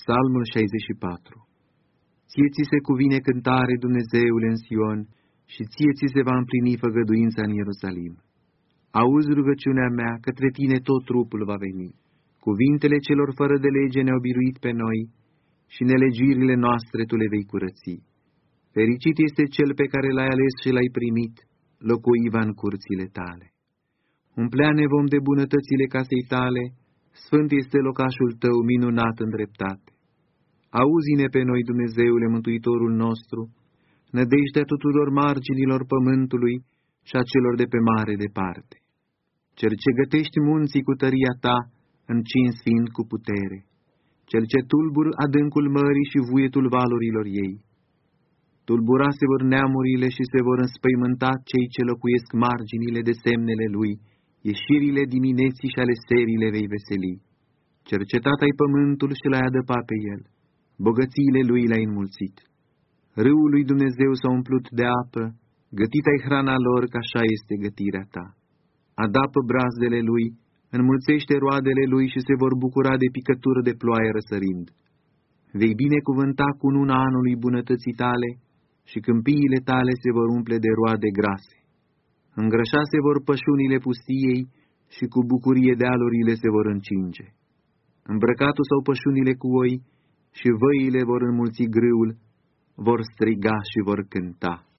Psalmul 64 Ție ți se cuvine cântare, Dumnezeule, în Sion, și ție ți se va împlini făgăduința în Ierusalim. Auzi rugăciunea mea, către tine tot trupul va veni. Cuvintele celor fără de lege ne-au biruit pe noi și nelegiurile noastre tu le vei curăți. Fericit este cel pe care l-ai ales și l-ai primit, locuiva în curțile tale. Umpleane vom de bunătățile casei tale, sfânt este locașul tău minunat în dreptate. Auzi-ne pe noi, Dumnezeule Mântuitorul nostru, nădejdea tuturor marginilor pământului și a celor de pe mare departe. Cel ce gătești munții cu tăria ta, încins fiind cu putere, cel ce tulbur adâncul mării și vuietul valurilor ei. Tulbura se vor neamurile și se vor înspăimânta cei ce locuiesc marginile de semnele lui, ieșirile dimineții și ale serii le vei veseli. Cercetat ai pământul și l-ai adăpat pe el, bogățiile lui le-ai înmulțit. Râul lui Dumnezeu s-a umplut de apă, gătit ai hrana lor, că așa este gătirea ta. Adapă brazdele lui, înmulțește roadele lui și se vor bucura de picătură de ploaie răsărind. Vei binecuvânta cu luna anului bunătății tale și câmpiile tale se vor umple de roade grase. Îngrășa se vor pășunile pustiei și cu bucurie dealurile se vor încinge. Îmbrăcatul sau pășunile cu oi și văile vor înmulți grâul, vor striga și vor cânta.